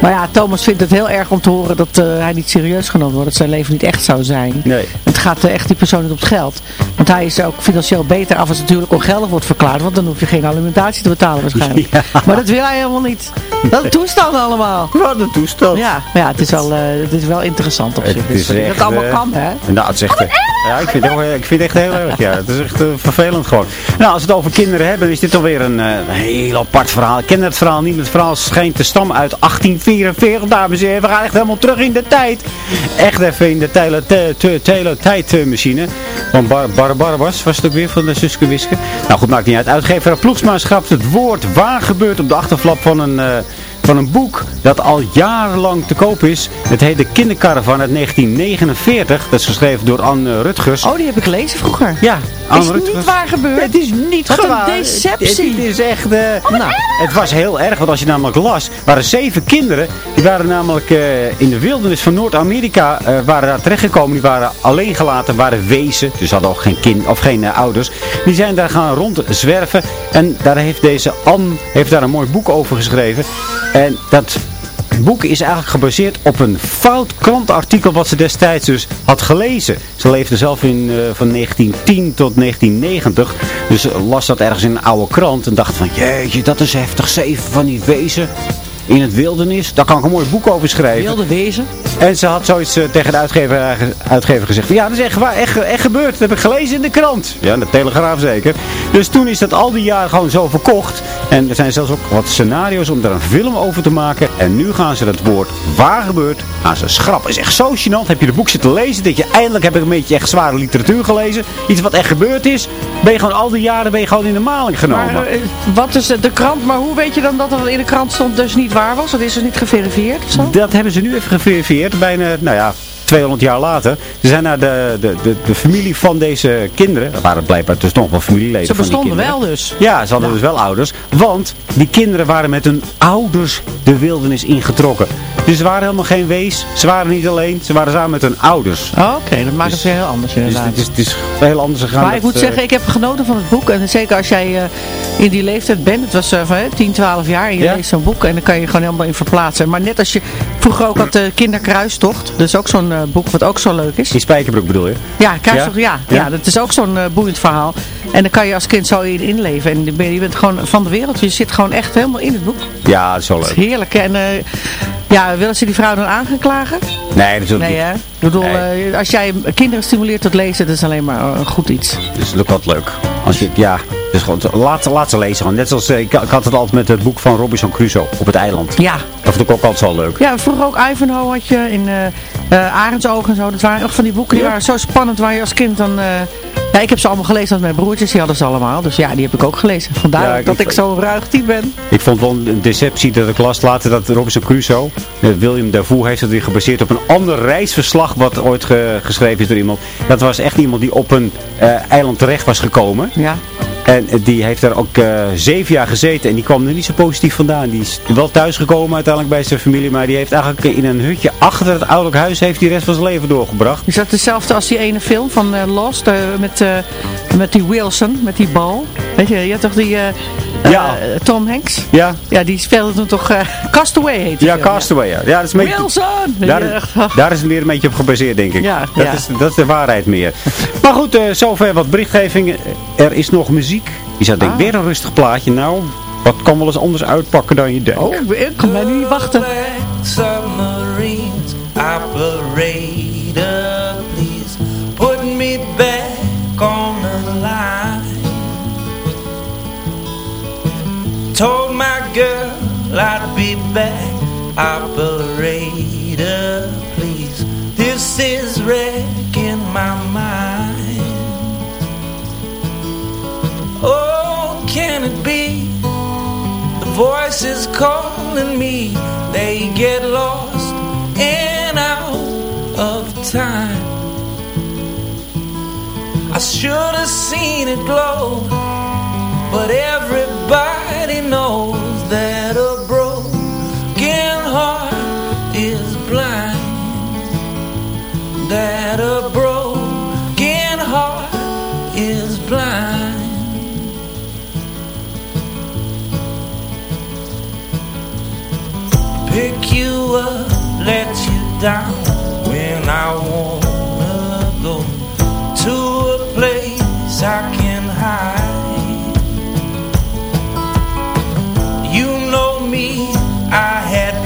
Maar ja, Thomas vindt het heel erg om te horen dat eh, hij niet serieus genomen wordt. Dat zijn leven niet echt zou zijn. Nee. Het gaat eh, echt die persoon niet op het geld. Want hij is ook financieel beter af als het natuurlijk ongeldig wordt verklaard. Want dan hoef je geen alimentatie te betalen waarschijnlijk. Ja. Maar dat wil hij helemaal niet. Dat toestanden allemaal. wat een toestand. Ja, maar ja het, is wel, eh, het is wel interessant op zich. Het Dus is dat echt, het allemaal kan, hè? Nou, het is echt, ja, ik vind, het, heel- ik vind het echt heel erg. Ja. Het is echt vervelend gewoon. Nou, als we het over kinderen hebben, is dit alweer een heel apart verhaal. Ik ken het verhaal niet. Het verhaal schijnt te stammen uit 1844, dames en heren. We gaan echt helemaal terug in de tijd. Echt even in de tele- tijdmachine. Van Bar Barbas was het ook weer van de Suske Wiske. Nou goed, maakt niet uit. Uitgever Ploegsma het woord waar gebeurt op de achterflap van een... eh, van een boek dat al jarenlang te koop is. Het heet De Kindercaravan uit 1949. Dat is geschreven door Anne Rutgers. Oh, die heb ik gelezen vroeger. Ja, Anne Is het Rutgers. niet waar gebeurd? Het is niet Wat een deceptie. Het, het is echt... eh, nou, het was heel erg, want als je namelijk las, waren zeven kinderen, die waren namelijk eh, in de wildernis van Noord-Amerika, eh, waren daar terechtgekomen. Die waren alleen gelaten, waren wezen, dus hadden ook geen kind of geen ouders. Die zijn daar gaan rondzwerven en daar heeft deze Anne heeft daar een mooi boek over geschreven. En dat boek is eigenlijk gebaseerd op een fout krantartikel wat ze destijds dus had gelezen. Ze leefde zelf in, eh, van 1910 tot 1990. Dus las dat ergens in een oude krant en dacht van, jeetje, dat is heftig. Zeven van die wezen in het wildernis. Daar kan ik een mooi boek over schrijven. Wilde wezen. En ze had zoiets eh, tegen de uitgever, uitgever gezegd. Ja, dat is echt, waar, echt, echt gebeurd. Dat heb ik gelezen in de krant. Ja, in de Telegraaf zeker. Dus toen is dat al die jaren gewoon zo verkocht. En er zijn zelfs ook wat scenario's om daar een film over te maken. En nu gaan ze dat woord waar gebeurt gaan ze schrappen. is echt zo gênant. Heb je de boek zitten lezen. Dat je eindelijk heb ik een beetje echt zware literatuur gelezen. Iets wat echt gebeurd is. Ben je gewoon al die jaren ben je gewoon in de maling genomen. Maar eh, wat is de krant, maar hoe weet je dan dat er in de krant stond dus niet waar was? Dat is dus niet geverifieerd zo? Dat hebben ze nu even geverifieerd. Bijna, nou ja, 200 jaar later. Ze zijn naar de, de, de, de familie van deze kinderen. Er waren blijkbaar dus nog wel familieleden Ze van die bestonden wel dus. Ja, ze hadden dus wel ouders. Want die kinderen waren met hun ouders de wildernis ingetrokken. Dus ze waren helemaal geen wees. Ze waren niet alleen. Ze waren samen met hun ouders. Oh, Oké, dat maakt het weer heel anders Dus inderdaad. het is, het is heel anders gegaan. maar ik dat, moet eh, zeggen, ik heb genoten van het boek. En zeker als jij eh, in die leeftijd bent. Het was eh, van eh, 10, 12 jaar. En je Ja. leest zo'n boek. En dan kan je gewoon helemaal in verplaatsen. Maar net als je vroeger ook had de Kinderkruistocht. Dus ook zo'n eh, boek wat ook zo leuk is. In Spijkerbroek bedoel je? Ja, ja. Ja, Ja? dat is ook zo'n eh, boeiend verhaal. En dan kan je als kind zo in inleven. En je bent- gewoon van de wereld. Je zit gewoon echt helemaal in het boek. Ja, dat is wel leuk. heerlijk. En eh, ja, willen ze die vrouw dan aan gaan klagen? Nee, dat is ook Nee niet. hè? Ik bedoel, Nee. als jij kinderen stimuleert tot lezen, dat is alleen maar goed iets. Dus dat is wat leuk. Als je, ja, dus gewoon, laat, laat ze lezen. Gewoon. Net zoals, ik, ik had het altijd met het boek van Robinson Crusoe op het eiland. Ja. Dat vond ik ook altijd zo leuk. Ja, vroeger ook Ivanhoe had je in eh, Arendsoog en zo. Dat waren ook van die boeken die waren zo spannend waar je als kind dan... eh, ja, ik heb ze allemaal gelezen met mijn broertjes, die hadden ze allemaal. Dus ja, die heb ik ook gelezen. Vandaar Ja, ik- dat ik zo'n ruig type ben. Ik vond wel een deceptie dat ik las later dat Robinson Crusoe, eh, William Dafoe heeft weer gebaseerd op een ander reisverslag wat ooit ge- geschreven is door iemand. Dat was echt iemand die op een eiland terecht was gekomen. Ja. En die heeft daar ook eh, zeven jaar gezeten en die kwam er niet zo positief vandaan. Die is wel thuisgekomen uiteindelijk bij zijn familie, maar die heeft eigenlijk in een hutje achter het ouderlijk huis heeft die rest van zijn leven doorgebracht. Is dat hetzelfde als die ene film van eh, Lost eh, met, met die Wilson, met die bal? Weet je, je had toch die Ja. eh, Tom Hanks? Ja, Ja, die speelde toen toch... eh, Castaway heet die ja film, Castaway. Ja. Ja, dat is een beetje- Wilson! Daar, is het meer een beetje op gebaseerd, denk ik. Ja, dat, ja. Is, dat is de waarheid meer. Maar goed, eh, zover wat berichtgeving. Er is nog muziek. Je zou denken, Ah. weer een rustig plaatje. Nou, wat kan wel eens anders uitpakken dan je denkt. Oh, ik kan mij nu niet wachten. Submarines, operator, please put me back on the line. Told my girl I'd be back, operator, please. This is wrecking my mind. Oh, can it be? The voices calling me, they get lost and out of time. I should have seen it glow, but everybody knows that a broken heart is blind. That a broken heart is blind. Pick you up, let you down when I wanna go to a place I can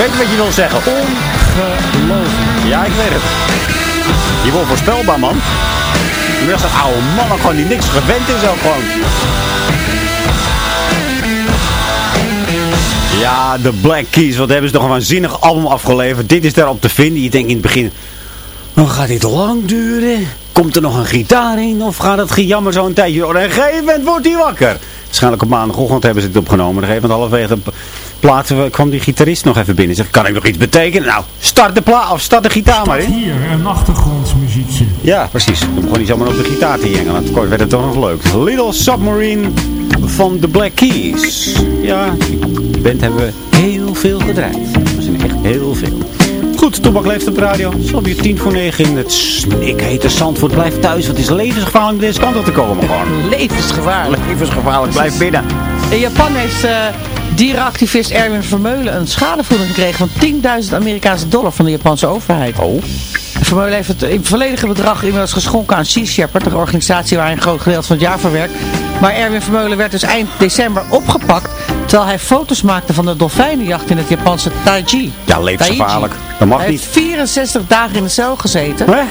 weet, wat je wil zeggen. Ongelooflijk. Ja, ik weet het. Je wordt voorspelbaar, man. Je bent zo'n oude man, gewoon die niks gewend is ook gewoon. Ja, de Black Keys, wat hebben ze nog een waanzinnig album afgeleverd. Dit is daarop te vinden. Je denkt in het begin, dan gaat dit lang duren. Komt er nog een gitaar in of gaat het gejammer zo een tijdje? Op een gegeven moment wordt hij wakker. Waarschijnlijk op maandagochtend hebben ze het opgenomen. Gegeven moment halverwege plaatsen kwam die gitarist nog even binnen. Zegt, kan ik nog iets betekenen? Nou, start de, pla of start de gitaar maar in. Hier, een achtergrondmuziekje. Ja, precies. Om gewoon niet zomaar op de gitaar te jengen. Dan werd het toch nog leuk. Little Submarine van The Black Keys. Ja, die band hebben we heel veel gedraaid. Dat zijn echt heel veel. Goed, Toebak leeft op de radio. Zo weer tien voor negen in het snikhete Zandvoort. Blijf thuis, want het is levensgevaarlijk om deze kant op te komen gewoon. Levensgevaarlijk. Levensgevaarlijk, blijf binnen. In Japan heeft eh, dierenactivist Erwin Vermeulen een schadevergoeding gekregen van 10.000 Amerikaanse dollar van de Japanse overheid. Oh. Vermeulen heeft het in volledige bedrag inmiddels geschonken aan Sea Shepherd, de organisatie waar hij een groot gedeelte van het jaar verwerkt. Maar Erwin Vermeulen werd dus eind december opgepakt, terwijl hij foto's maakte van de dolfijnenjacht in het Japanse Taiji. Ja, levensgevaarlijk. Dat mag hij niet. heeft 64 dagen in de cel gezeten, Hè?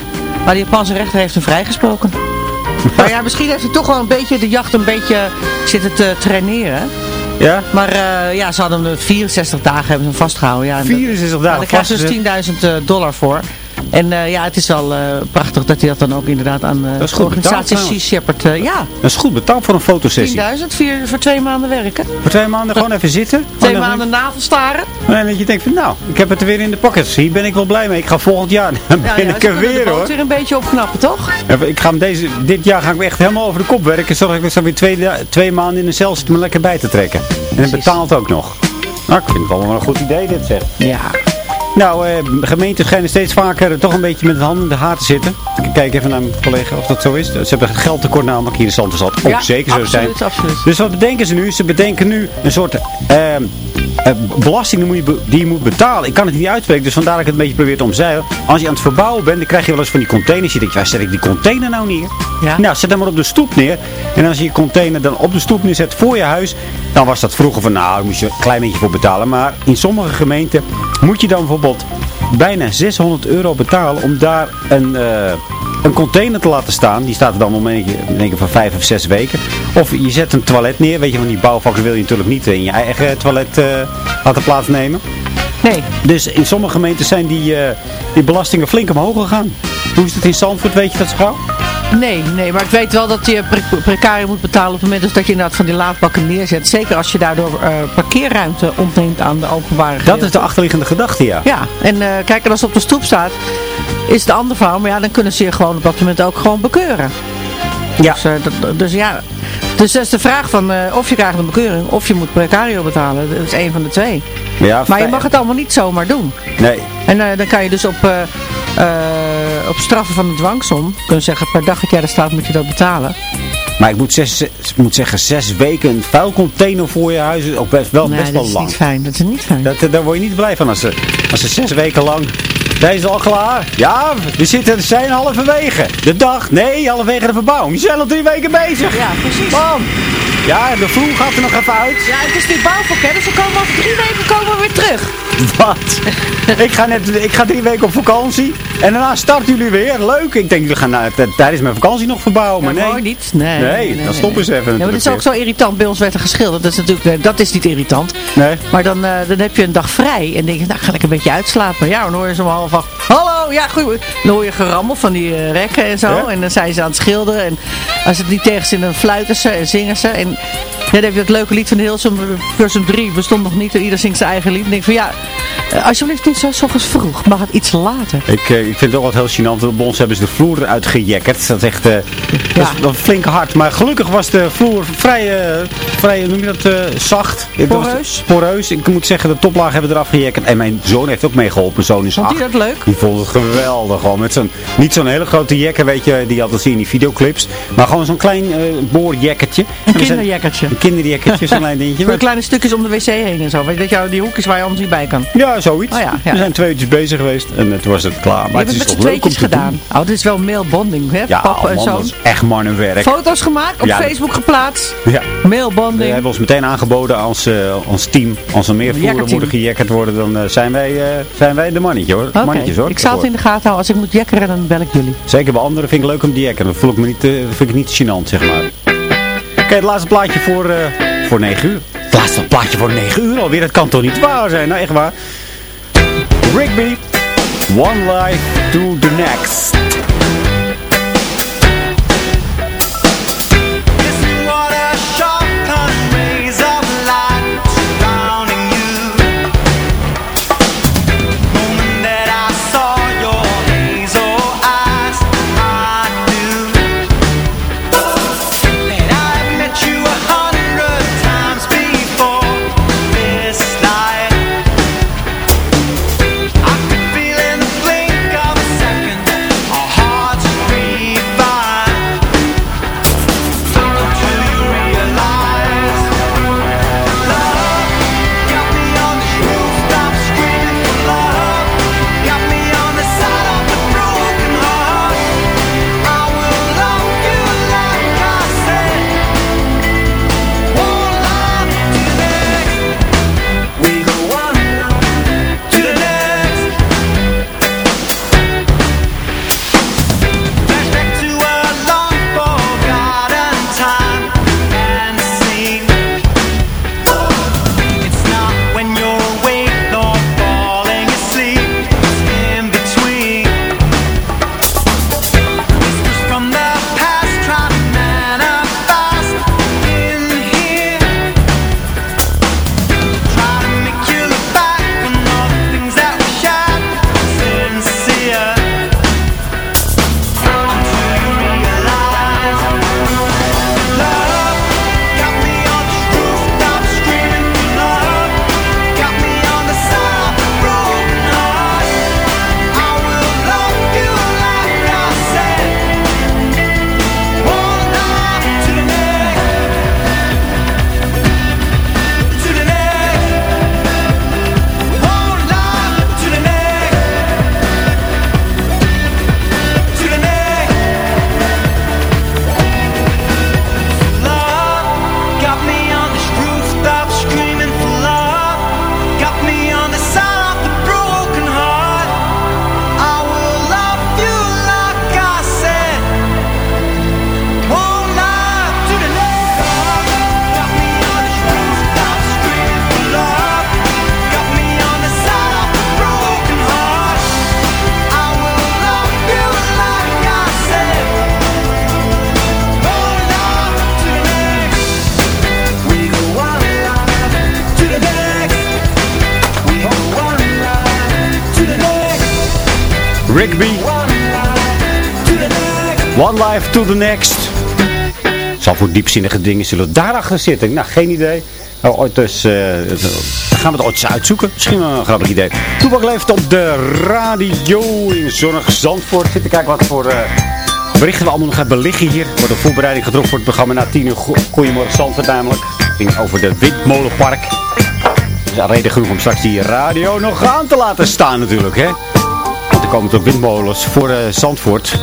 maar de Japanse rechter heeft hem vrijgesproken. maar ja, misschien heeft hij toch wel een beetje de jacht een beetje zitten te traineren. Ja? Maar eh, ja, ze hadden hem de 64 dagen hebben ze hem vastgehouden. Ja, en 64 dat- dagen ja, Daar krijg je vastgezet. dus 10.000 eh, dollar voor. En eh, ja, het is wel eh, prachtig dat hij dat dan ook inderdaad aan Dat is de organisatie betaald Sea Shepherd... ja, Dat is goed betaald voor een 10.000 fotosessie. voor, voor twee maanden werken. Voor twee maanden gewoon even zitten. Twee maanden navelstaren. even- En dat je denkt van nou, ik heb het er weer in de pockets. Hier ben ik wel blij mee. Ik ga volgend jaar, Ja, ben ja, ik ze er de weer hoor. weer een beetje opknappen, toch? Ja, Ik ga hem deze, dit jaar ga ik me echt helemaal over de kop werken. Zodat ik zo weer twee, twee maanden in een cel zit om er lekker bij te trekken. En het betaalt ook nog. Nou, ik vind het allemaal wel een goed idee dit zeg. Ja. Nou, eh, gemeenten schijnen steeds vaker toch een beetje met de handen in de haar te zitten. Ik kijk even naar mijn collega of dat zo is. Ze hebben geldtekort namelijk hier in Zandvoort. Ook Ja, zeker zo zijn. absoluut, absoluut. Dus wat bedenken ze nu? Ze bedenken nu een soort eh, eh, belasting die, moet je die je moet betalen. Ik kan het niet uitspreken, dus vandaar dat ik het een beetje probeer te omzeilen. Als je aan het verbouwen bent, dan krijg je wel eens van die containers. Je denkt, waar zet ik die container nou neer? Ja. Nou, zet hem maar op de stoep neer. En als je je container dan op de stoep neerzet voor je huis, dan was dat vroeger van, nou, daar moest je een klein beetje voor betalen. Maar in sommige gemeenten moet je dan bijvoorbeeld bijna 600 euro betalen om daar een, eh, een container te laten staan. Die staat er dan om een keer, denk ik, van vijf of zes weken. Of je zet een toilet neer. Weet je, van die bouwvakkers wil je natuurlijk niet in je eigen toilet eh, laten plaatsnemen. Nee. Dus in sommige gemeenten zijn die, eh, die belastingen flink omhoog gegaan. Hoe is het in Zandvoort, weet je dat zo? Nee, nee, maar ik weet wel dat je pre precarie moet betalen op het moment dus dat je inderdaad van die laadbakken neerzet. Zeker als je daardoor eh, parkeerruimte ontneemt aan de openbare Dat gedeelte. is de achterliggende gedachte, ja. Ja, en eh, kijk, en als het op de stoep staat, is het een ander verhaal. Maar ja, dan kunnen ze je gewoon op dat moment ook gewoon bekeuren. Ja. Dus, eh, dat, dus ja, dus dat is de vraag van of je krijgt een bekeuring of je moet precario betalen. Dat is één van de twee. ja Maar je mag het allemaal niet zomaar doen. Nee. En dan kan je dus op, op straffen van de dwangsom kunnen zeggen per dag dat jij er staat moet je dat betalen. Maar ik moet, zes, moet zeggen, zes weken een vuilcontainer voor je huis is ook best wel, nee, best dat wel is lang. niet fijn. Dat is niet fijn. Dat, daar word je niet blij van als ze, als ze zes weken lang... Deze is al klaar. Ja, we zitten, zijn halverwege. De dag, nee, halverwege de verbouwing. We zijn al drie weken bezig. Ja, precies. Man. Ja, de vloer gaat er nog even uit. Ja, het is nu bouwvak, hè, dus we komen over drie weken komen we weer terug. Wat? ik, ga net, ik ga drie weken op vakantie. En daarna starten jullie weer. Leuk. Ik denk, we gaan nou, t- tijdens mijn vakantie nog verbouwen. Maar Ja, nee. mooi niet. Nee, Nee, dan stoppen ze even Ja, maar dat is ook zo irritant. Bij ons werd er geschilderd. Dat is natuurlijk, eh, dat is niet irritant. Nee. Maar dan, eh, dan heb je een dag vrij. En denk je, nou ga ik een beetje uitslapen. Ja, dan hoor je acht. Hallo, ja, goed. Dan hoor je gerammel van die eh, rekken en zo. Ja. En dan zijn ze aan het schilderen. En als het niet tegen zit, dan fluiten ze en zingen ze. En ja, dan heb je het leuke lied van Hilsum, Versum 3. Bestond nog niet. Ieder zingt zijn eigen lied. En denk ik van, ja, eh, alsjeblieft niet zo ochtends vroeg. Mag het iets later. Ik, eh, ik vind het ook wat heel gênant. Bij ons hebben ze de vloer eruit gejekkerd. Dat is echt eh, dat is wel flink hard. Maar gelukkig was de vloer vrij, vrij noem je dat, zacht. Poreus? Poreus. Ik moet zeggen, de toplaag hebben we eraf gejekkerd. En mijn zoon heeft ook meegeholpen. Mijn zoon is Vond acht. hij dat leuk? Die vond het geweldig. Gewoon met zo'n, niet zo'n hele grote jekker, weet je, die je altijd ziet in die videoclips. Maar gewoon zo'n klein boorjekkertje. Een En we kinderjekkertje. Een klein dingetje. Voor kleine stukjes om de wc heen en zo. Weet je, dat jou die hoekjes waar je anders niet bij kan. Ja, zoiets. Oh ja, ja. We zijn twee uurtjes bezig geweest en eh, toen was het klaar. Maar je het is het toch leuk om gedaan. doen. Oh, dit is wel mailbonding, hè? Ja, Papa en man, dat zoon. is echt mannenwerk. Foto's gemaakt, op Ja, Facebook geplaatst. Ja. We Mailbonding. hebben ons meteen aangeboden als, eh, als team. Als er meer Jekkerteam. moeten gejekkerd worden, dan eh, zijn, wij, eh, zijn wij de mannetje, hoor. Mannetjes hoor. ik zal het in de gaten houden. Als ik moet jekkeren, dan bel ik jullie. Zeker bij anderen vind ik leuk om te jekken. Dan voel ik me niet, eh, vind ik niet gênant, zeg maar. Oké, het laatste plaatje voor, eh, voor 9 uur. Het laatste plaatje voor 9 uur alweer. Dat kan toch niet waar zijn? Nou, echt waar. Rigby. One life to the next. Rigby. One life to the next. Zal voor diepzinnige dingen zullen daarachter zitten. Nou, geen idee. Nou, ooit dus, dan gaan we het ooit eens uitzoeken. Misschien wel een grappig idee. Toebak leeft op de radio in Zorg Zandvoort. Zitten kijken wat voor... eh, berichten we allemaal nog hebben liggen hier. Er wordt een voorbereiding getroffen voor het programma na 10 uur. Go- Goedemorgen Zandvoort namelijk. Over de Windmolenpark. Al reden genoeg om straks die radio nog aan te laten staan natuurlijk, hè. Komen toch windmolens voor eh, Zandvoort.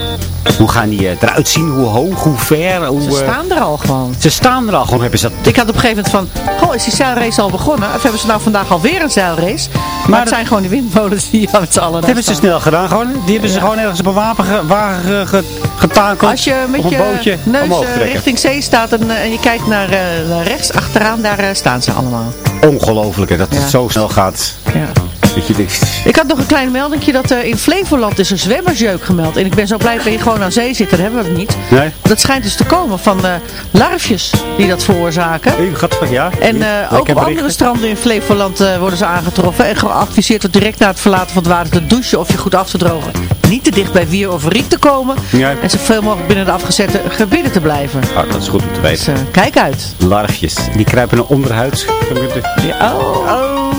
Hoe gaan die eh, eruit zien? Hoe hoog? Hoe ver? Hoe, Ze eh, staan er al gewoon. ze staan er al gewoon. Hebben ze dat... Ik had op een gegeven moment van, goh, is die zeilrace al begonnen? Of hebben ze nou vandaag alweer een zeilrace? Maar, Maar het zijn gewoon die windmolens die al met z'n allen Dat hebben ze snel gedaan gewoon. Die hebben ze gewoon ergens op een wapen ge- wagen ge- ge- getakeld. Als je met je bootje neus richting zee staat en, en je kijkt naar, naar rechts, achteraan, daar staan ze allemaal. Ongelooflijk hè, dat Ja. het zo snel gaat. Ja. Dat je denkt, Ik had nog een klein meldingje dat er in Flevoland is een zwemmersjeuk gemeld. En ik ben zo blij dat je gewoon aan zee zit, dan hebben we het niet. nee? Dat schijnt dus te komen van eh, larfjes die dat veroorzaken. U gaat van ja. En eh, ook op andere stranden in Flevoland eh, worden ze aangetroffen. En geadviseerd om direct na het verlaten van het water te douchen of je goed af te drogen. Niet te dicht bij wier of riet te komen. Ja. En zoveel mogelijk binnen de afgezette gebieden te blijven. Ah, dat is goed om te Dus weten. eh, kijk uit. Larfjes. Die kruipen naar onderhuid. Ja, oh, oh,